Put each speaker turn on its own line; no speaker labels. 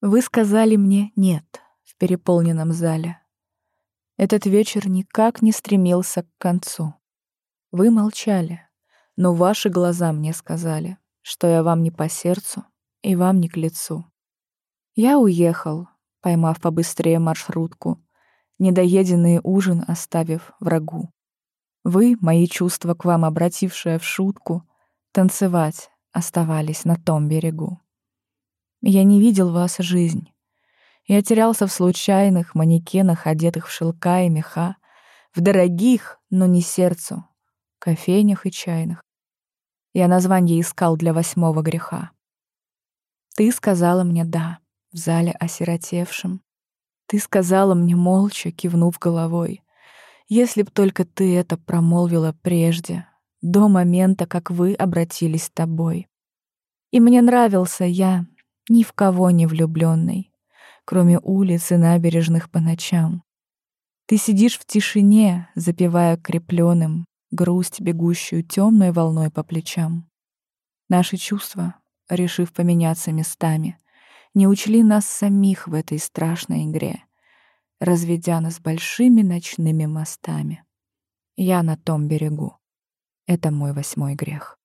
Вы сказали мне «нет» в переполненном зале. Этот вечер никак не стремился к концу. Вы молчали, но ваши глаза мне сказали, что я вам не по сердцу и вам не к лицу. Я уехал, поймав побыстрее маршрутку, недоеденный ужин оставив врагу. Вы, мои чувства к вам обратившие в шутку, танцевать оставались на том берегу. Я не видел вас жизнь. Я терялся в случайных манекенах, одетых в шелка и меха, в дорогих, но не сердцу, кофейнях и чайных. Я название искал для восьмого греха. Ты сказала мне «да» в зале осиротевшем. Ты сказала мне молча, кивнув головой. Если б только ты это промолвила прежде, до момента, как вы обратились с тобой. И мне нравился я, ни в кого не влюбленный, кроме улиц и набережных по ночам. Ты сидишь в тишине, запивая крепленным грусть, бегущую темной волной по плечам. Наши чувства, решив поменяться местами, не учли нас самих в этой страшной игре, разведя нас большими ночными мостами. Я на том берегу. Это мой восьмой грех.